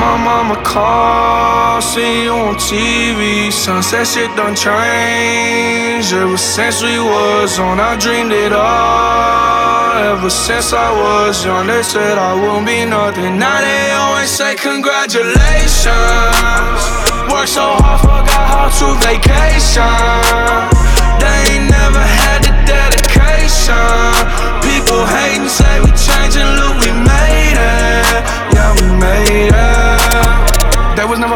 My mama called, see you on TV. Sunset shit done changed. Ever since we was on, I dreamed it all. Ever since I was young, they said I wouldn't be nothing. Now they always say congratulations. Worked so hard, forgot how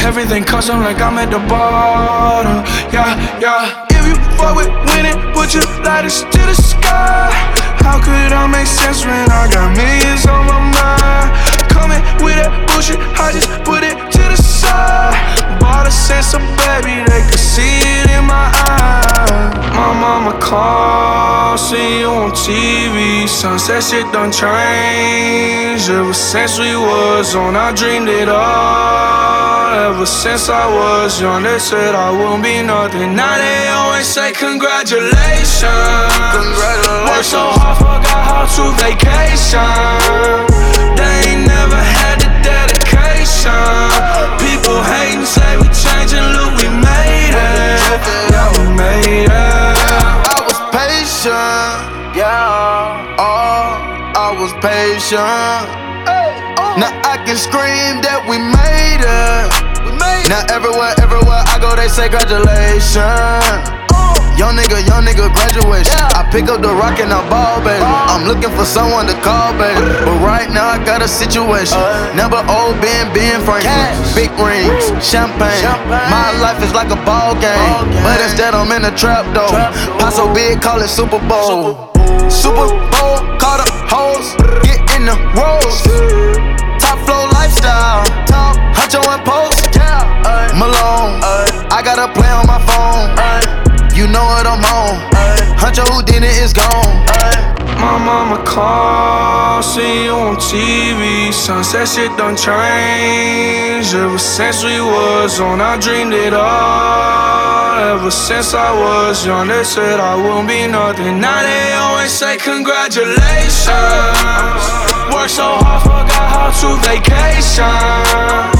Everything custom like I'm at the bottom, yeah, yeah. If you fuck with winning, put your lighters to the sky. How could I make sense when I got millions on my mind? Coming with that bullshit, I just put it to the side. Bought a sense of baby, they could see it in my eyes. My mama called, see you on TV. Sunset shit done changed. Ever since we was on, I dreamed it all. Ever since I was young, they said I wouldn't be nothing. Now they always say congratulations. Congratulations. Worked so hard, forgot how to vacation. They ain't never had the dedication. People hating, say we changing, look, we made it. Yeah, we made it. I was patient, yeah. Oh, I was patient. Oh. Now I can scream that we made it. Now everywhere, everywhere I go, they say congratulations. Young nigga, young nigga, graduation. I pick up the rock and I ball, baby. Uh. I'm looking for someone to call, baby. But right now I got a situation. Uh. Never old Ben, Ben Franklin. Big rings, champagne. My life is like a ball game. But instead I'm in a trap though. Pot so big, call it Super Bowl. Super Bowl, call the hoes, get in the rolls. Top flow lifestyle, top huncho and post. Malone, I got a play on my phone. You know what I'm on. Did it is gone. My mama called, see you on TV. Sunset shit done changed. Ever since we was on, I dreamed it all. Ever since I was young, they said I wouldn't be nothing. Now they always say congratulations. Worked so hard, forgot how to vacation.